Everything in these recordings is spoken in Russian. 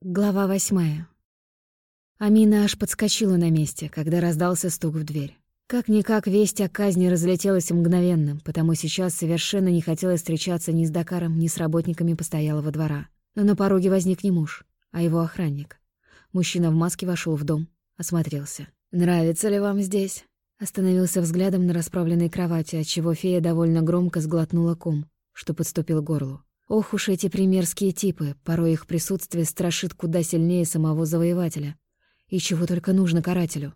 Глава восьмая. Амина аж подскочила на месте, когда раздался стук в дверь. Как-никак весть о казни разлетелась мгновенно, потому сейчас совершенно не хотелось встречаться ни с Дакаром, ни с работниками постоялого двора. Но на пороге возник не муж, а его охранник. Мужчина в маске вошел в дом, осмотрелся. «Нравится ли вам здесь?» Остановился взглядом на расправленной кровати, отчего фея довольно громко сглотнула ком, что подступил к горлу. Ох уж эти примерские типы, порой их присутствие страшит куда сильнее самого завоевателя. И чего только нужно карателю.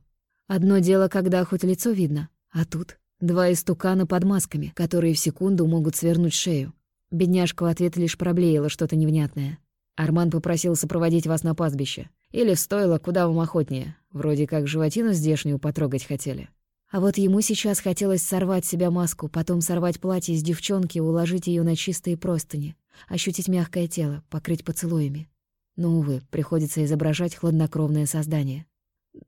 Одно дело, когда хоть лицо видно, а тут два истукана под масками, которые в секунду могут свернуть шею. Бедняжка в ответ лишь проблеяла что-то невнятное. Арман попросил сопроводить вас на пастбище. Или в куда вам охотнее. Вроде как животину здешнюю потрогать хотели. А вот ему сейчас хотелось сорвать себя маску, потом сорвать платье из девчонки и уложить ее на чистые простыни ощутить мягкое тело, покрыть поцелуями. Но, увы, приходится изображать хладнокровное создание.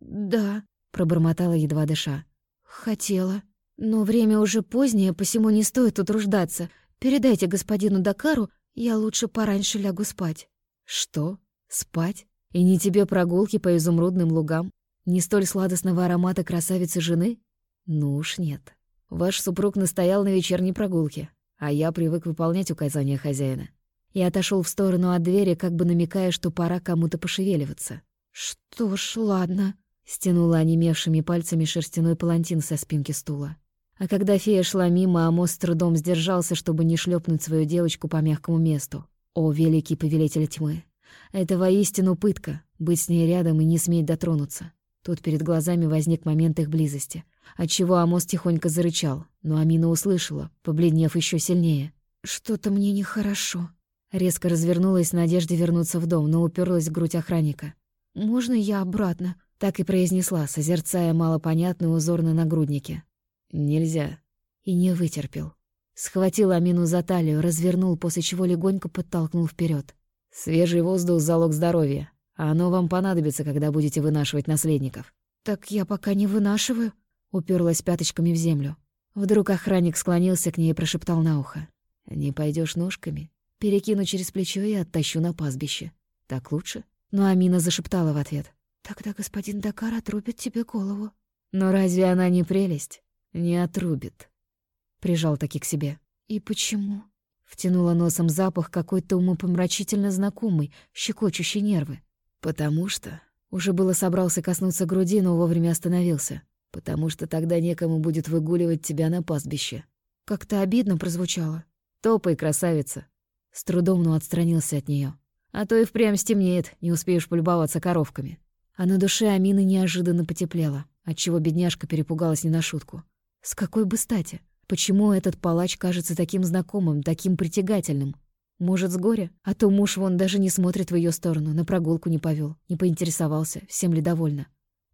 «Да», — пробормотала едва дыша. «Хотела. Но время уже позднее, посему не стоит утруждаться. Передайте господину Дакару, я лучше пораньше лягу спать». «Что? Спать? И не тебе прогулки по изумрудным лугам? Не столь сладостного аромата красавицы жены? Ну уж нет. Ваш супруг настоял на вечерней прогулке а я привык выполнять указания хозяина. Я отошел в сторону от двери, как бы намекая, что пора кому-то пошевеливаться. «Что ж, ладно», — стянула онемевшими пальцами шерстяной палантин со спинки стула. А когда фея шла мимо, Амос с трудом сдержался, чтобы не шлепнуть свою девочку по мягкому месту. О, великий повелитель тьмы! Это воистину пытка — быть с ней рядом и не сметь дотронуться. Тут перед глазами возник момент их близости, отчего Амос тихонько зарычал, но Амина услышала, побледнев еще сильнее. «Что-то мне нехорошо». Резко развернулась в надежде вернуться в дом, но уперлась в грудь охранника. «Можно я обратно?» Так и произнесла, созерцая малопонятный узор на нагруднике. «Нельзя». И не вытерпел. Схватил Амину за талию, развернул, после чего легонько подтолкнул вперед. «Свежий воздух — залог здоровья. А оно вам понадобится, когда будете вынашивать наследников». «Так я пока не вынашиваю», — уперлась пяточками в землю. Вдруг охранник склонился к ней и прошептал на ухо. «Не пойдешь ножками? Перекину через плечо и оттащу на пастбище. Так лучше?» Но Амина зашептала в ответ. «Тогда господин Дакар отрубит тебе голову». «Но разве она не прелесть? Не отрубит». Прижал таки к себе. «И почему?» Втянула носом запах какой-то умопомрачительно знакомый, щекочущий нервы. «Потому что...» Уже было собрался коснуться груди, но вовремя остановился. «Потому что тогда некому будет выгуливать тебя на пастбище». Как-то обидно прозвучало. «Топай, красавица!» С трудом, но отстранился от нее. «А то и впрямь стемнеет, не успеешь полюбоваться коровками». А на душе Амины неожиданно потеплело, отчего бедняжка перепугалась не на шутку. С какой бы стати? Почему этот палач кажется таким знакомым, таким притягательным? Может, с горя? А то муж вон даже не смотрит в ее сторону, на прогулку не повел, не поинтересовался, всем ли довольна.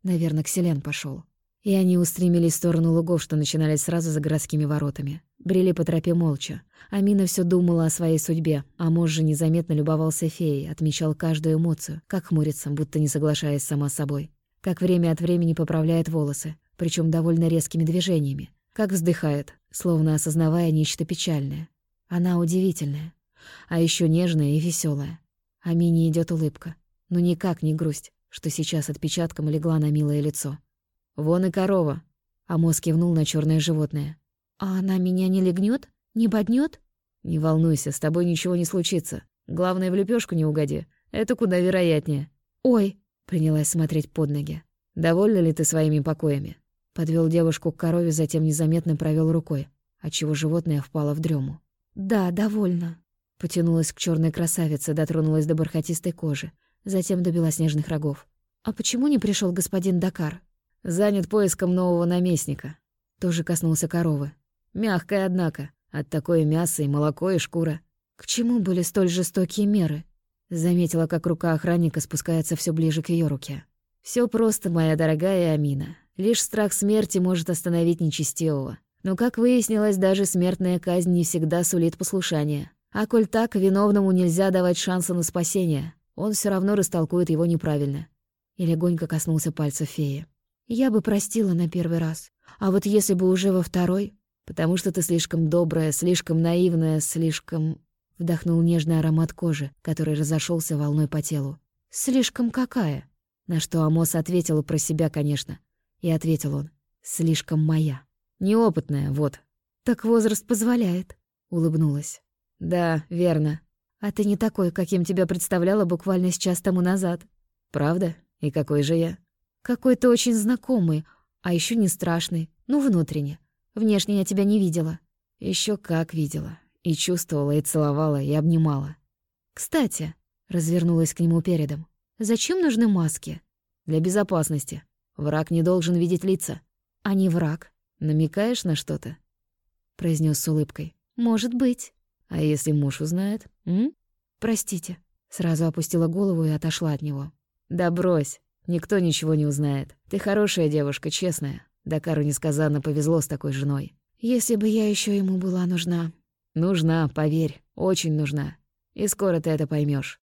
Наверное, к селен пошел. И они устремились в сторону лугов, что начинались сразу за городскими воротами. Брели по тропе молча. Амина все думала о своей судьбе, а муж же незаметно любовался феей, отмечал каждую эмоцию, как хмурится, будто не соглашаясь сама с собой. Как время от времени поправляет волосы, причем довольно резкими движениями. Как вздыхает, словно осознавая нечто печальное. Она удивительная. А еще нежная и веселая. А Мине идет улыбка. Но никак не грусть, что сейчас отпечатком легла на милое лицо. «Вон и корова!» А мозг кивнул на черное животное. «А она меня не легнет? Не боднет? «Не волнуйся, с тобой ничего не случится. Главное, в лепешку не угоди. Это куда вероятнее». «Ой!» — принялась смотреть под ноги. «Довольна ли ты своими покоями?» Подвел девушку к корове, затем незаметно провел рукой, отчего животное впало в дрему. «Да, довольна». Потянулась к черной красавице, дотронулась до бархатистой кожи, затем до белоснежных рогов. «А почему не пришел господин Дакар?» «Занят поиском нового наместника». Тоже коснулся коровы. Мягкая, однако. От такое мясо и молоко, и шкура. «К чему были столь жестокие меры?» Заметила, как рука охранника спускается все ближе к ее руке. Все просто, моя дорогая Амина. Лишь страх смерти может остановить нечестивого. Но, как выяснилось, даже смертная казнь не всегда сулит послушание. А коль так, виновному нельзя давать шанса на спасение. Он все равно растолкует его неправильно. И легонько коснулся пальца феи. Я бы простила на первый раз. А вот если бы уже во второй... Потому что ты слишком добрая, слишком наивная, слишком... Вдохнул нежный аромат кожи, который разошелся волной по телу. «Слишком какая?» На что Амос ответил про себя, конечно. И ответил он. «Слишком моя. Неопытная, вот». «Так возраст позволяет», — улыбнулась. «Да, верно. А ты не такой, каким тебя представляла буквально сейчас тому назад». «Правда? И какой же я?» «Какой-то очень знакомый, а еще не страшный, ну, внутренне. Внешне я тебя не видела». Еще как видела. И чувствовала, и целовала, и обнимала. «Кстати», — развернулась к нему передом, — «зачем нужны маски?» «Для безопасности. Враг не должен видеть лица». «А не враг». «Намекаешь на что-то?» — произнес с улыбкой. «Может быть». «А если муж узнает, м?» «Простите». Сразу опустила голову и отошла от него. «Да брось. Никто ничего не узнает. Ты хорошая девушка, честная. Дакару несказанно повезло с такой женой. Если бы я еще ему была нужна. Нужна, поверь, очень нужна. И скоро ты это поймешь.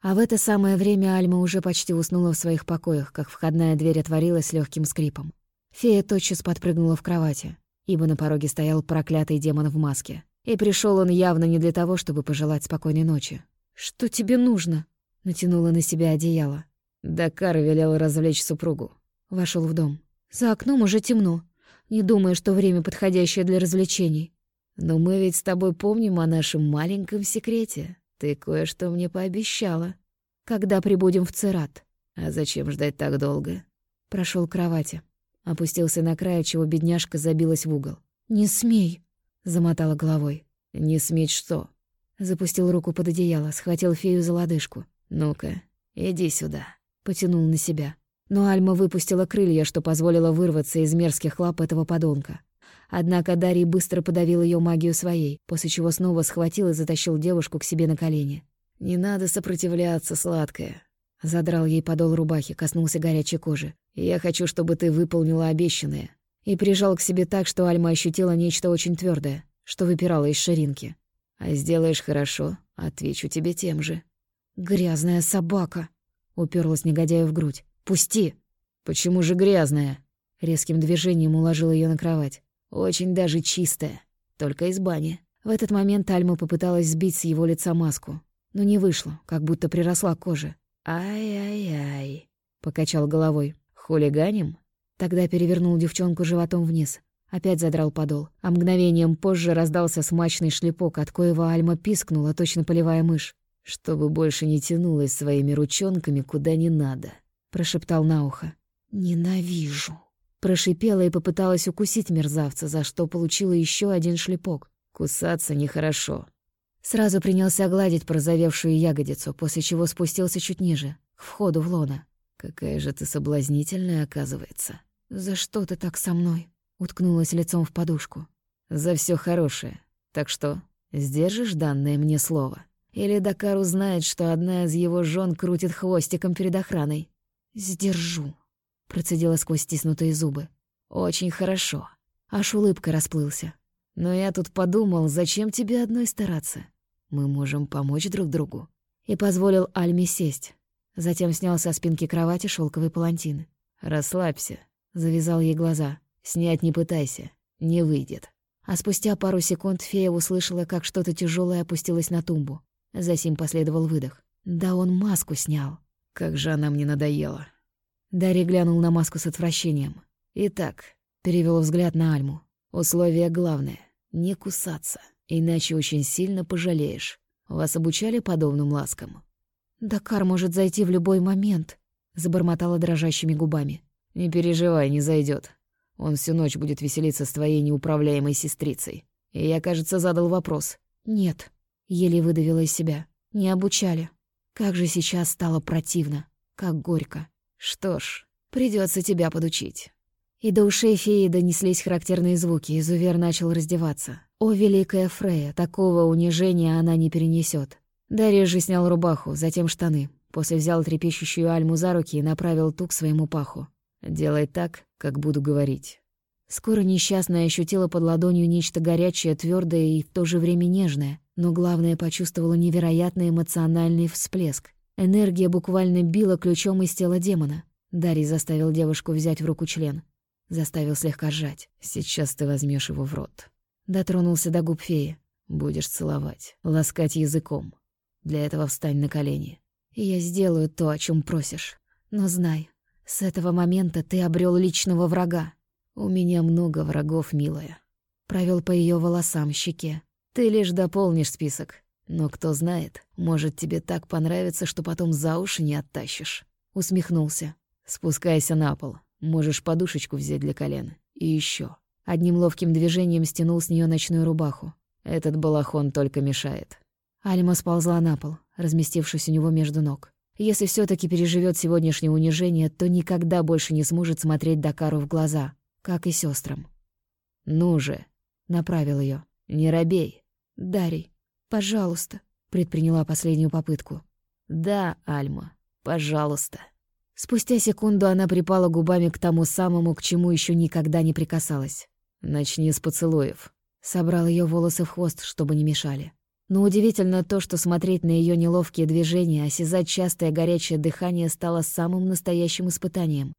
А в это самое время Альма уже почти уснула в своих покоях, как входная дверь отворилась с легким скрипом. Фея тотчас подпрыгнула в кровати, ибо на пороге стоял проклятый демон в маске. И пришел он явно не для того, чтобы пожелать спокойной ночи. «Что тебе нужно?» — натянула на себя одеяло. Дакар велел развлечь супругу. Вошел в дом. За окном уже темно. Не думаю, что время подходящее для развлечений. Но мы ведь с тобой помним о нашем маленьком секрете. Ты кое-что мне пообещала. Когда прибудем в Церат? А зачем ждать так долго? Прошел к кровати. Опустился на край, чего бедняжка забилась в угол. «Не смей!» — замотала головой. «Не сметь что?» Запустил руку под одеяло, схватил фею за лодыжку. «Ну-ка, иди сюда». Потянул на себя. Но Альма выпустила крылья, что позволило вырваться из мерзких лап этого подонка. Однако Дарий быстро подавил ее магию своей, после чего снова схватил и затащил девушку к себе на колени. «Не надо сопротивляться, сладкая». Задрал ей подол рубахи, коснулся горячей кожи. «Я хочу, чтобы ты выполнила обещанное». И прижал к себе так, что Альма ощутила нечто очень твердое, что выпирало из ширинки. «А сделаешь хорошо, отвечу тебе тем же». «Грязная собака!» — уперлась негодяю в грудь. «Пусти!» «Почему же грязная?» Резким движением уложил ее на кровать. «Очень даже чистая. Только из бани». В этот момент Альма попыталась сбить с его лица маску. Но не вышло, как будто приросла к коже. «Ай-ай-ай», — покачал головой. «Хулиганим?» Тогда перевернул девчонку животом вниз. Опять задрал подол. А мгновением позже раздался смачный шлепок, от коего Альма пискнула, точно поливая мышь. «Чтобы больше не тянулась своими ручонками куда не надо», прошептал на ухо. «Ненавижу». Прошипела и попыталась укусить мерзавца, за что получила еще один шлепок. «Кусаться нехорошо». Сразу принялся гладить прозовевшую ягодицу, после чего спустился чуть ниже, к входу в лона. «Какая же ты соблазнительная, оказывается». «За что ты так со мной?» Уткнулась лицом в подушку. «За все хорошее. Так что, сдержишь данное мне слово? Или Дакар узнает, что одна из его жен крутит хвостиком перед охраной?» «Сдержу», — процедила сквозь стиснутые зубы. «Очень хорошо». Аж улыбка расплылся. «Но я тут подумал, зачем тебе одной стараться? Мы можем помочь друг другу». И позволил Альме сесть. Затем снял со спинки кровати шелковый палантин. «Расслабься», — завязал ей глаза. «Снять не пытайся, не выйдет». А спустя пару секунд фея услышала, как что-то тяжелое опустилось на тумбу. Засим последовал выдох. Да он маску снял. Как же она мне надоела. Дарья глянул на маску с отвращением. Итак, перевел взгляд на Альму. Условие главное — не кусаться, иначе очень сильно пожалеешь. Вас обучали подобным ласкам? «Дакар может зайти в любой момент», — забормотала дрожащими губами. «Не переживай, не зайдет. Он всю ночь будет веселиться с твоей неуправляемой сестрицей. И я, кажется, задал вопрос». «Нет», — еле выдавила из себя. «Не обучали». Как же сейчас стало противно, как горько. Что ж, придется тебя подучить. И до ушей феи донеслись характерные звуки, изувер начал раздеваться. О, великая Фрея, такого унижения она не перенесет. Дарья же снял рубаху, затем штаны. После взял трепещущую Альму за руки и направил ту к своему паху. «Делай так, как буду говорить». Скоро несчастная ощутила под ладонью нечто горячее, твердое и в то же время нежное. Но главное, почувствовала невероятный эмоциональный всплеск. Энергия буквально била ключом из тела демона. Дарий заставил девушку взять в руку член. Заставил слегка сжать. «Сейчас ты возьмешь его в рот». Дотронулся до губ феи. «Будешь целовать, ласкать языком. Для этого встань на колени. Я сделаю то, о чем просишь. Но знай, с этого момента ты обрел личного врага. У меня много врагов, милая. Провел по ее волосам, щеке. Ты лишь дополнишь список. Но кто знает, может, тебе так понравится, что потом за уши не оттащишь. Усмехнулся. Спускайся на пол. Можешь подушечку взять для колена. И еще. Одним ловким движением стянул с нее ночную рубаху. Этот балахон только мешает. Альма сползла на пол, разместившись у него между ног. Если все таки переживет сегодняшнее унижение, то никогда больше не сможет смотреть Дакару в глаза, как и сестрам. «Ну же!» — направил ее. «Не робей!» «Дарий, пожалуйста!» — предприняла последнюю попытку. «Да, Альма, пожалуйста!» Спустя секунду она припала губами к тому самому, к чему еще никогда не прикасалась. «Начни с поцелуев». Собрал ее волосы в хвост, чтобы не мешали. Но удивительно то, что смотреть на ее неловкие движения, осязать частое горячее дыхание стало самым настоящим испытанием.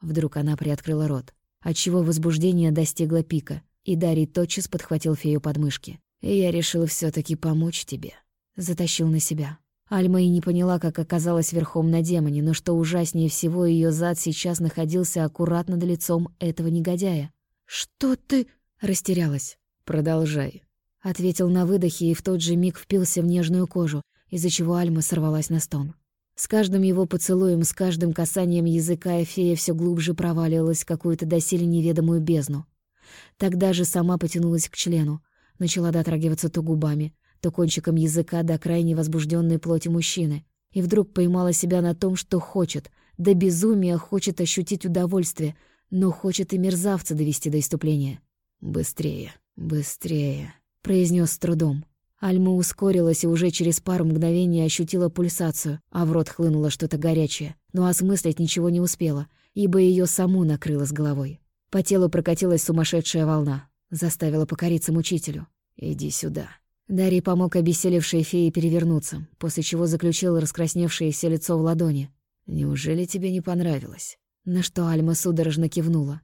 Вдруг она приоткрыла рот, отчего возбуждение достигло пика, и Дарий тотчас подхватил фею под мышки. «И я решил все таки помочь тебе». Затащил на себя. Альма и не поняла, как оказалась верхом на демоне, но что ужаснее всего, ее зад сейчас находился аккуратно над лицом этого негодяя. «Что ты...» — растерялась. «Продолжай», Ответил на выдохе и в тот же миг впился в нежную кожу, из-за чего Альма сорвалась на стон. С каждым его поцелуем, с каждым касанием языка фея все глубже проваливалась в какую-то доселе неведомую бездну. Тогда же сама потянулась к члену, начала дотрагиваться то губами, то кончиком языка до крайне возбужденной плоти мужчины, и вдруг поймала себя на том, что хочет, до безумия хочет ощутить удовольствие, но хочет и мерзавца довести до иступления. «Быстрее, быстрее», произнес с трудом. Альма ускорилась и уже через пару мгновений ощутила пульсацию, а в рот хлынуло что-то горячее, но осмыслить ничего не успела, ибо ее саму накрыло с головой. По телу прокатилась сумасшедшая волна, заставила покориться мучителю. «Иди сюда». Дарий помог обессилевшей фее перевернуться, после чего заключил раскрасневшееся лицо в ладони. «Неужели тебе не понравилось?» На что Альма судорожно кивнула.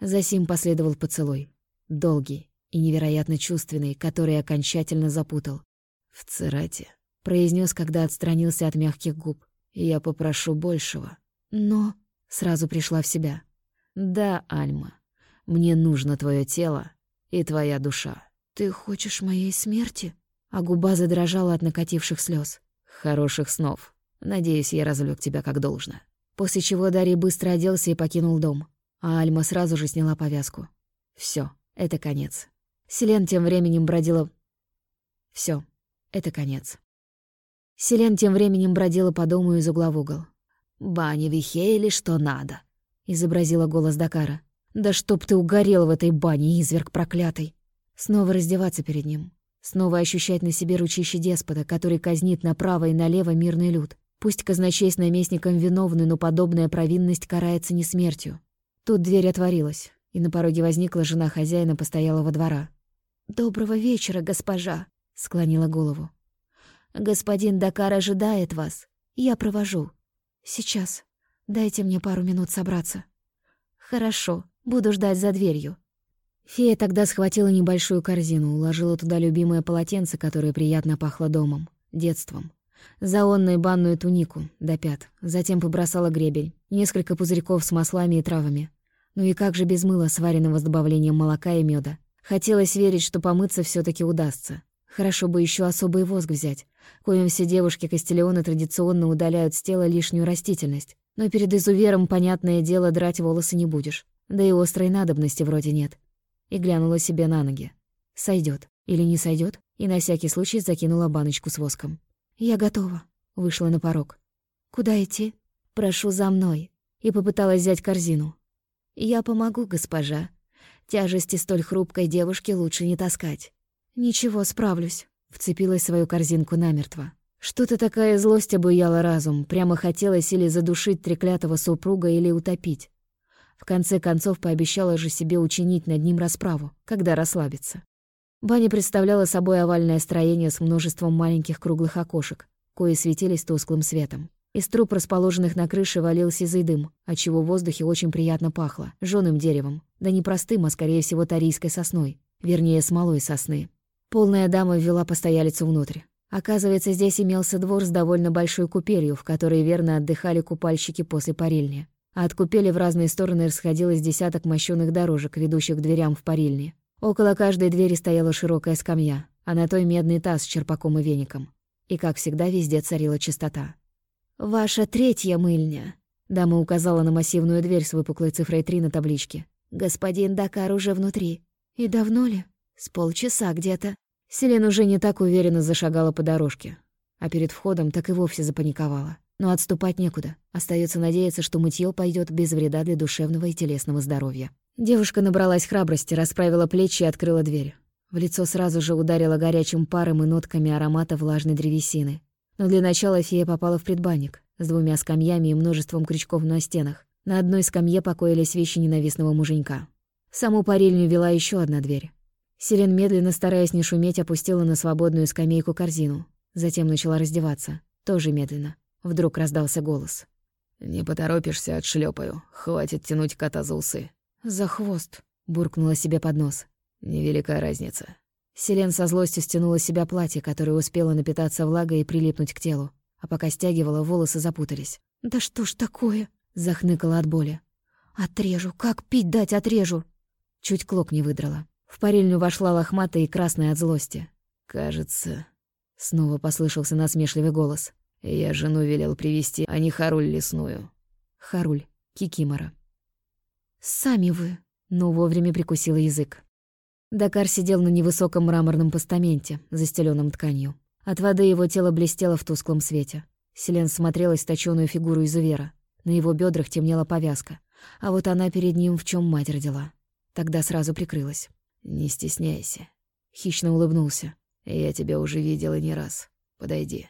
Засим последовал поцелуй. Долгий, и невероятно чувственный, который окончательно запутал. «В Церате», — произнес, когда отстранился от мягких губ. «Я попрошу большего». «Но...» — сразу пришла в себя. «Да, Альма, мне нужно твое тело и твоя душа». «Ты хочешь моей смерти?» А губа задрожала от накативших слез. «Хороших снов. Надеюсь, я развлек тебя как должно». После чего Дарий быстро оделся и покинул дом, а Альма сразу же сняла повязку. Все, это конец. Селен тем временем бродила... Все, это конец. Селен тем временем бродила по дому из угла в угол. «Баня Вихейли, что надо», — изобразила голос Дакара. «Да чтоб ты угорел в этой бане, изверг проклятый!» Снова раздеваться перед ним. Снова ощущать на себе ручище деспота, который казнит направо и налево мирный люд. Пусть казначей с наместником виновны, но подобная провинность карается не смертью. Тут дверь отворилась, и на пороге возникла жена хозяина постоялого двора. «Доброго вечера, госпожа», — склонила голову. «Господин Дакар ожидает вас. Я провожу. Сейчас. Дайте мне пару минут собраться». «Хорошо. Буду ждать за дверью». Фея тогда схватила небольшую корзину, уложила туда любимое полотенце, которое приятно пахло домом, детством. Заонную банную тунику до пят, затем побросала гребень, несколько пузырьков с маслами и травами. Ну и как же без мыла, сваренного с добавлением молока и меда. Хотелось верить, что помыться все таки удастся. Хорошо бы еще особый воск взять, коим все девушки Кастелеона традиционно удаляют с тела лишнюю растительность. Но перед изувером, понятное дело, драть волосы не будешь. Да и острой надобности вроде нет. И глянула себе на ноги. Сойдет или не сойдет, и на всякий случай закинула баночку с воском. «Я готова», — вышла на порог. «Куда идти?» «Прошу за мной», и попыталась взять корзину. «Я помогу, госпожа», Тяжести столь хрупкой девушки лучше не таскать. «Ничего, справлюсь», — вцепилась в свою корзинку намертво. Что-то такая злость обуяла разум, прямо хотелось или задушить треклятого супруга, или утопить. В конце концов пообещала же себе учинить над ним расправу, когда расслабится. Баня представляла собой овальное строение с множеством маленьких круглых окошек, кои светились тусклым светом. Из труб, расположенных на крыше, валился сизый дым, отчего в воздухе очень приятно пахло, жжёным деревом. Да не простым, а скорее всего тарийской сосной. Вернее, смолой сосны. Полная дама ввела постоялицу внутрь. Оказывается, здесь имелся двор с довольно большой купелью, в которой верно отдыхали купальщики после парильни. А от купели в разные стороны расходилось десяток мощёных дорожек, ведущих к дверям в парильне. Около каждой двери стояла широкая скамья, а на той медный таз с черпаком и веником. И, как всегда, везде царила чистота. «Ваша третья мыльня», — дама указала на массивную дверь с выпуклой цифрой 3 на табличке. «Господин Дакар уже внутри. И давно ли?» «С полчаса где-то». Селен уже не так уверенно зашагала по дорожке, а перед входом так и вовсе запаниковала. Но отступать некуда. Остается надеяться, что мытье пойдет без вреда для душевного и телесного здоровья. Девушка набралась храбрости, расправила плечи и открыла дверь. В лицо сразу же ударило горячим паром и нотками аромата влажной древесины. Но для начала фея попала в предбанник с двумя скамьями и множеством крючков на стенах. На одной скамье покоились вещи ненавистного муженька. Саму парильню вела еще одна дверь. Селен, медленно стараясь не шуметь, опустила на свободную скамейку корзину. Затем начала раздеваться. Тоже медленно. Вдруг раздался голос. «Не поторопишься, отшлепаю. Хватит тянуть кота за усы». «За хвост», — буркнула себе под нос. «Невелика разница». Селен со злостью стянула себя платье, которое успело напитаться влагой и прилипнуть к телу. А пока стягивала, волосы запутались. «Да что ж такое?» — захныкала от боли. «Отрежу! Как пить дать отрежу?» Чуть клок не выдрала. В парильню вошла лохматая и красная от злости. «Кажется...» — снова послышался насмешливый голос. «Я жену велел привести, а не Харуль лесную». Харуль, Кикимора. «Сами вы...» — но вовремя прикусила язык. Дакар сидел на невысоком мраморном постаменте, застеленном тканью. От воды его тело блестело в тусклом свете. Селен смотрелась в точёную фигуру изувера. На его бедрах темнела повязка. А вот она перед ним в чем мать родила. Тогда сразу прикрылась. «Не стесняйся». Хищно улыбнулся. «Я тебя уже видела не раз. Подойди».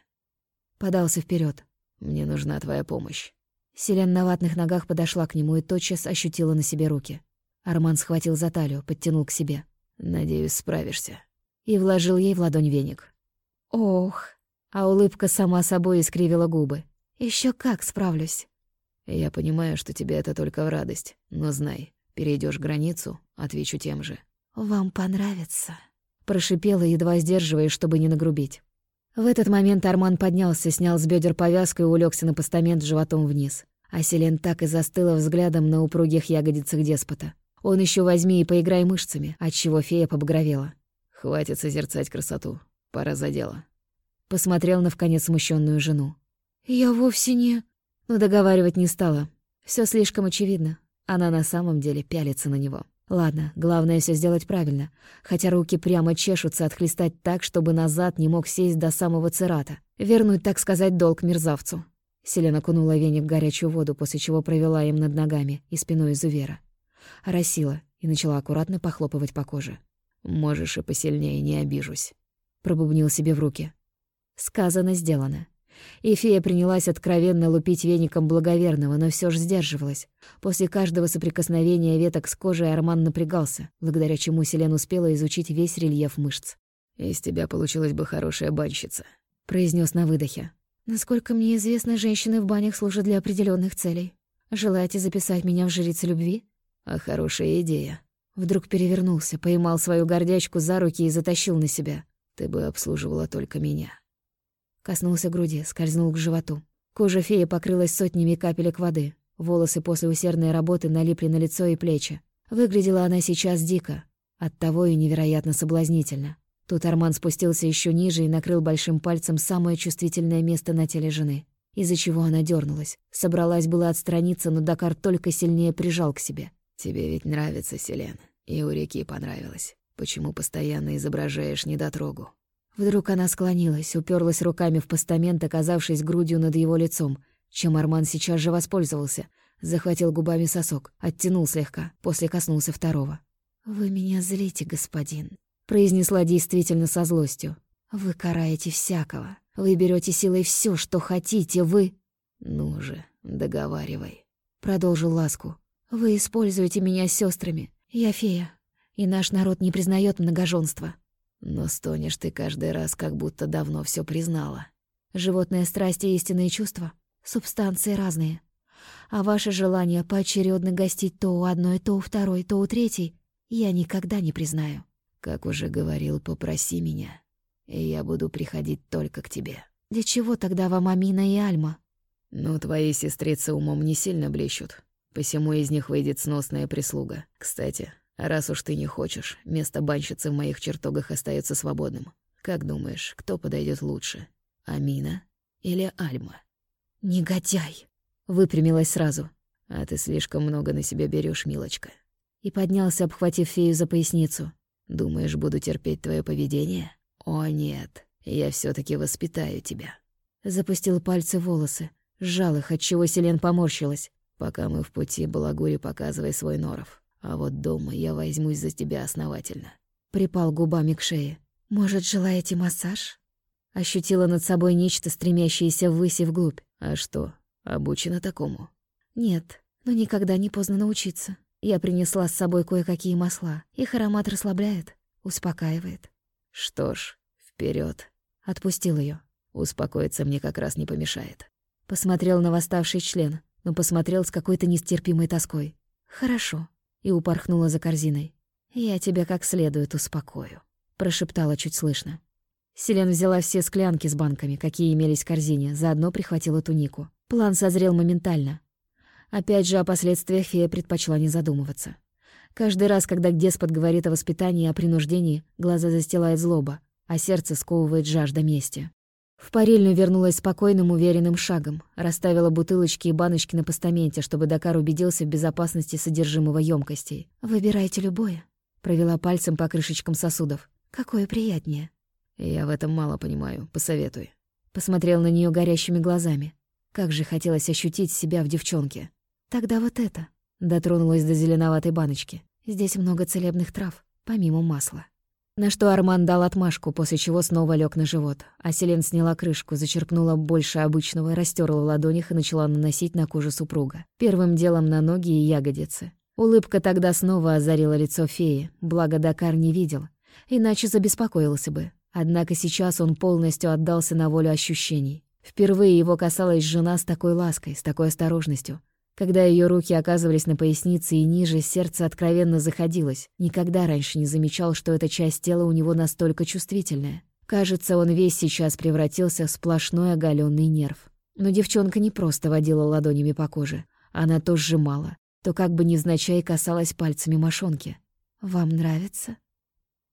Подался вперед. «Мне нужна твоя помощь». Селен на ватных ногах подошла к нему и тотчас ощутила на себе руки. Арман схватил за талию, подтянул к себе. «Надеюсь, справишься». И вложил ей в ладонь веник. «Ох!» А улыбка сама собой искривила губы. Еще как справлюсь». «Я понимаю, что тебе это только в радость, но знай, перейдешь границу, отвечу тем же». «Вам понравится», — прошипела, едва сдерживаясь, чтобы не нагрубить. В этот момент Арман поднялся, снял с бедер повязку и улегся на постамент животом вниз. А Селен так и застыла взглядом на упругих ягодицах деспота. Он еще возьми и поиграй мышцами, отчего фея побагровела. «Хватит созерцать красоту. Пора за дело». Посмотрел на вконец смущенную жену. «Я вовсе не...» Но договаривать не стала. Все слишком очевидно. Она на самом деле пялится на него. Ладно, главное все сделать правильно, хотя руки прямо чешутся отхлестать так, чтобы назад не мог сесть до самого цирата. Вернуть, так сказать, долг мерзавцу. Селена кунула веник в горячую воду, после чего провела им над ногами и спиной изувера. Оросила и начала аккуратно похлопывать по коже. «Можешь и посильнее, не обижусь», — пробубнил себе в руки. Сказано, сделано. И фея принялась откровенно лупить веником благоверного, но все же сдерживалась. После каждого соприкосновения веток с кожей Арман напрягался, благодаря чему Селен успела изучить весь рельеф мышц. «Из тебя получилась бы хорошая банщица», — произнес на выдохе. «Насколько мне известно, женщины в банях служат для определенных целей. Желаете записать меня в жрицы любви?» «А хорошая идея». Вдруг перевернулся, поймал свою гордячку за руки и затащил на себя. «Ты бы обслуживала только меня». Коснулся груди, скользнул к животу. Кожа феи покрылась сотнями капелек воды. Волосы после усердной работы налипли на лицо и плечи. Выглядела она сейчас дико, оттого и невероятно соблазнительно. Тут Арман спустился еще ниже и накрыл большим пальцем самое чувствительное место на теле жены, из-за чего она дернулась. Собралась была отстраниться, но Дакар только сильнее прижал к себе. «Тебе ведь нравится, Селен, и у реки понравилось. Почему постоянно изображаешь недотрогу?» Вдруг она склонилась, уперлась руками в постамент, оказавшись грудью над его лицом, чем Арман сейчас же воспользовался. Захватил губами сосок, оттянул слегка, после коснулся второго. «Вы меня злите, господин», — произнесла действительно со злостью. «Вы караете всякого. Вы берете силой все, что хотите, вы...» «Ну же, договаривай», — продолжил ласку. «Вы используете меня с сестрами. Я фея, и наш народ не признает многоженство. Но стонешь ты каждый раз, как будто давно все признала. Животные страсти и истинные чувства — субстанции разные. А ваше желание поочередно гостить то у одной, то у второй, то у третьей я никогда не признаю. Как уже говорил, попроси меня. и я буду приходить только к тебе». «Для чего тогда вам Амина и Альма?» «Ну, твои сестрицы умом не сильно блещут, посему из них выйдет сносная прислуга. Кстати, раз уж ты не хочешь, место банщицы в моих чертогах остается свободным. Как думаешь, кто подойдет лучше, Амина или Альма?» «Негодяй!» — выпрямилась сразу. «А ты слишком много на себя берешь, милочка». И поднялся, обхватив фею за поясницу. «Думаешь, буду терпеть твое поведение? О, нет, я все таки воспитаю тебя». Запустил пальцы в волосы, сжал их, отчего Селен поморщилась. «Пока мы в пути, балагуре показывай свой норов. А вот дома я возьмусь за тебя основательно». Припал губами к шее. «Может, желаете массаж?» Ощутила над собой нечто, стремящееся ввысь и вглубь. «А что, обучена такому?» «Нет, но никогда не поздно научиться. Я принесла с собой кое-какие масла. Их аромат расслабляет, успокаивает». «Что ж, вперед. Отпустил ее. Успокоиться мне как раз не помешает. Посмотрел на восставший член, но посмотрел с какой-то нестерпимой тоской. «Хорошо». И упорхнула за корзиной. «Я тебя как следует успокою», — прошептала чуть слышно. Селен взяла все склянки с банками, какие имелись в корзине, заодно прихватила тунику. План созрел моментально. Опять же, о последствиях фея предпочла не задумываться. Каждый раз, когда деспот говорит о воспитании и о принуждении, глаза застилает злоба, а сердце сковывает жажда мести. В парильню вернулась спокойным, уверенным шагом, расставила бутылочки и баночки на постаменте, чтобы Дакар убедился в безопасности содержимого емкостей. «Выбирайте любое», — провела пальцем по крышечкам сосудов. «Какое приятнее?» «Я в этом мало понимаю. Посоветуй». Посмотрел на нее горящими глазами. Как же хотелось ощутить себя в девчонке. «Тогда вот это». Дотронулась до зеленоватой баночки. «Здесь много целебных трав, помимо масла». На что Арман дал отмашку, после чего снова лег на живот. А Селен сняла крышку, зачерпнула больше обычного, растерла в ладонях и начала наносить на кожу супруга. Первым делом на ноги и ягодицы. Улыбка тогда снова озарила лицо феи, благо Дакар не видел. Иначе забеспокоился бы. Однако сейчас он полностью отдался на волю ощущений. Впервые его касалась жена с такой лаской, с такой осторожностью. Когда ее руки оказывались на пояснице и ниже, сердце откровенно заходилось. Никогда раньше не замечал, что эта часть тела у него настолько чувствительная. Кажется, он весь сейчас превратился в сплошной оголенный нерв. Но девчонка не просто водила ладонями по коже. Она то сжимала, то как бы невзначай касалась пальцами мошонки. «Вам нравится?»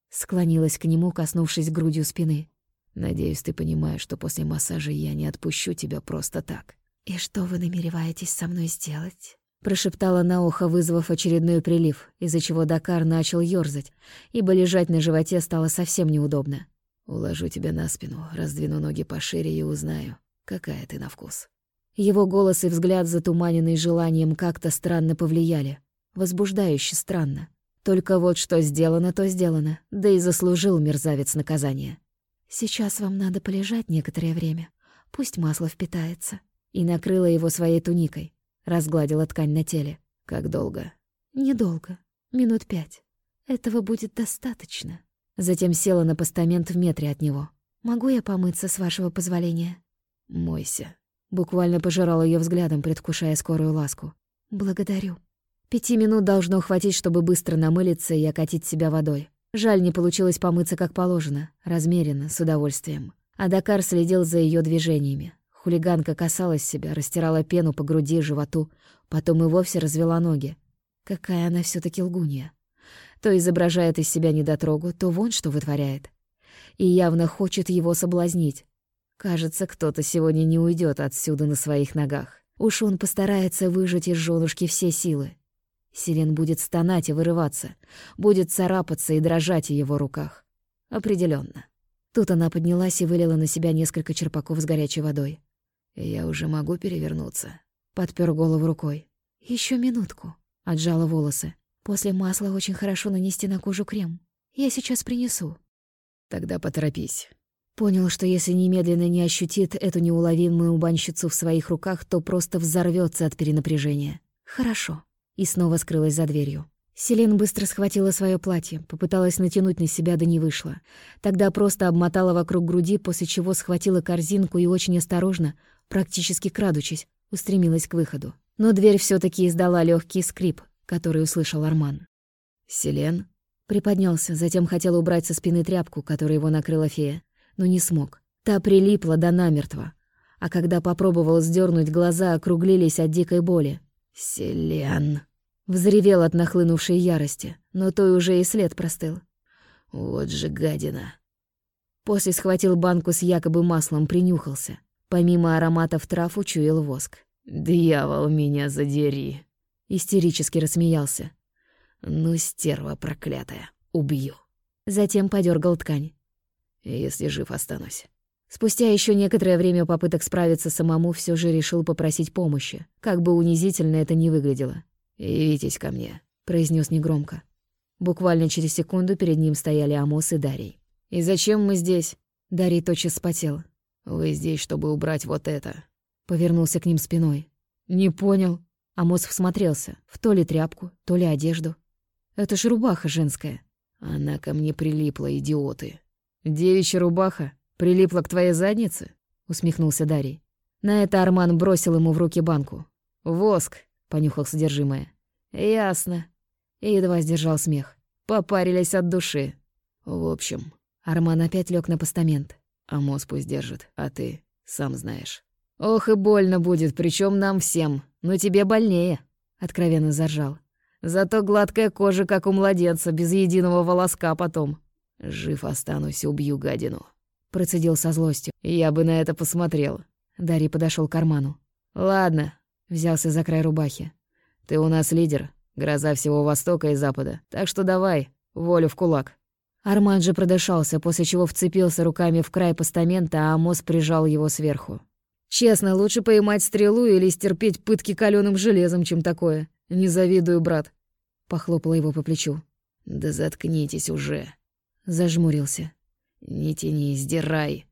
Склонилась к нему, коснувшись грудью спины. «Надеюсь, ты понимаешь, что после массажа я не отпущу тебя просто так». «И что вы намереваетесь со мной сделать?» Прошептала на ухо, вызвав очередной прилив, из-за чего Дакар начал ёрзать, ибо лежать на животе стало совсем неудобно. «Уложу тебя на спину, раздвину ноги пошире и узнаю, какая ты на вкус». Его голос и взгляд, затуманенный желанием, как-то странно повлияли. Возбуждающе странно. Только вот что сделано, то сделано, да и заслужил мерзавец наказание. «Сейчас вам надо полежать некоторое время. Пусть масло впитается». И накрыла его своей туникой, разгладила ткань на теле. «Как долго?» «Недолго. Минут пять. Этого будет достаточно». Затем села на постамент в метре от него. «Могу я помыться, с вашего позволения?» «Мойся». Буквально пожирал ее взглядом, предвкушая скорую ласку. «Благодарю». Пяти минут должно хватить, чтобы быстро намылиться и окатить себя водой. Жаль, не получилось помыться как положено, размеренно, с удовольствием. А Дакар следил за ее движениями. Хулиганка касалась себя, растирала пену по груди, животу, потом и вовсе развела ноги. Какая она все таки лгунья. То изображает из себя недотрогу, то вон что вытворяет. И явно хочет его соблазнить. Кажется, кто-то сегодня не уйдет отсюда на своих ногах. Уж он постарается выжать из женушки все силы. Селен будет стонать и вырываться, будет царапаться и дрожать в его руках. Определенно. Тут она поднялась и вылила на себя несколько черпаков с горячей водой. «Я уже могу перевернуться?» Подпер голову рукой. Еще минутку», — отжала волосы. «После масла очень хорошо нанести на кожу крем. Я сейчас принесу». «Тогда поторопись». Понял, что если немедленно не ощутит эту неуловимую банщицу в своих руках, то просто взорвется от перенапряжения. «Хорошо» и снова скрылась за дверью. Селен быстро схватила свое платье, попыталась натянуть на себя, да не вышло. Тогда просто обмотала вокруг груди, после чего схватила корзинку и очень осторожно, практически крадучись, устремилась к выходу. Но дверь все таки издала легкий скрип, который услышал Арман. «Селен?» Приподнялся, затем хотел убрать со спины тряпку, которой его накрыла фея. но не смог. Та прилипла до намертво. А когда попробовал сдернуть глаза, округлились от дикой боли. «Селен!» Взревел от нахлынувшей ярости, но той уже и след простыл. «Вот же гадина!» После схватил банку с якобы маслом, принюхался. Помимо ароматов трав учуял воск. «Дьявол, меня задери!» Истерически рассмеялся. «Ну, стерва проклятая, убью!» Затем подергал ткань. «Если жив останусь». Спустя еще некоторое время попыток справиться самому все же решил попросить помощи, как бы унизительно это ни выглядело. «Явитесь ко мне», — произнес негромко. Буквально через секунду перед ним стояли Амос и Дарий. «И зачем мы здесь?» Дарий тотчас спотел. «Вы здесь, чтобы убрать вот это». Повернулся к ним спиной. «Не понял». Амос всмотрелся. В то ли тряпку, то ли одежду. Это ж рубаха женская. Она ко мне прилипла, идиоты. «Девичья рубаха прилипла к твоей заднице?» — усмехнулся Дарий. На это Арман бросил ему в руки банку. «Воск», — понюхал содержимое. «Ясно». И едва сдержал смех. Попарились от души. В общем, Арман опять лег на постамент. Амос пусть держит, а ты сам знаешь. «Ох и больно будет, причем нам всем. Но тебе больнее», — откровенно заржал. «Зато гладкая кожа, как у младенца, без единого волоска потом». «Жив останусь, убью гадину», — процедил со злостью. «Я бы на это посмотрел». Дарий подошел к карману. «Ладно», — взялся за край рубахи. «Ты у нас лидер, гроза всего Востока и Запада. Так что давай, волю в кулак». Арман же продышался, после чего вцепился руками в край постамента, а Амос прижал его сверху. Честно, лучше поймать стрелу или стерпеть пытки каленым железом, чем такое. Не завидую, брат. Похлопала его по плечу. Да заткнитесь уже. Зажмурился. Не тяни, сдирай.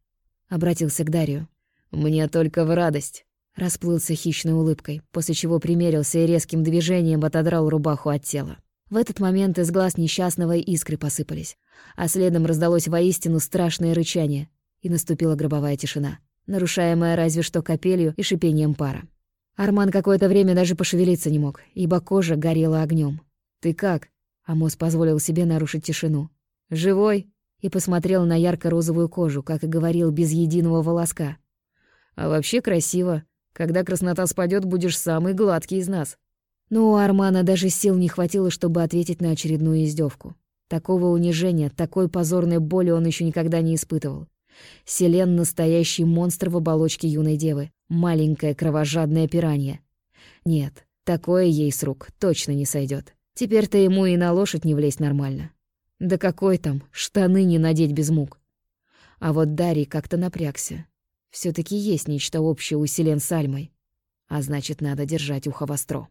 Обратился к Дарью. Мне только в радость. Расплылся хищной улыбкой, после чего примерился и резким движением отодрал рубаху от тела. В этот момент из глаз несчастного искры посыпались, а следом раздалось воистину страшное рычание, и наступила гробовая тишина нарушаемая разве что капелью и шипением пара. Арман какое-то время даже пошевелиться не мог, ибо кожа горела огнем. «Ты как?» Амос позволил себе нарушить тишину. «Живой?» И посмотрел на ярко-розовую кожу, как и говорил, без единого волоска. «А вообще красиво. Когда краснота спадет, будешь самый гладкий из нас». Но у Армана даже сил не хватило, чтобы ответить на очередную издевку. Такого унижения, такой позорной боли он еще никогда не испытывал. Селен — настоящий монстр в оболочке юной девы. Маленькая кровожадная пиранья. Нет, такое ей с рук точно не сойдет. Теперь-то ему и на лошадь не влезть нормально. Да какой там, штаны не надеть без мук. А вот Дарий как-то напрягся. все таки есть нечто общее у Селен с Альмой. А значит, надо держать ухо востро.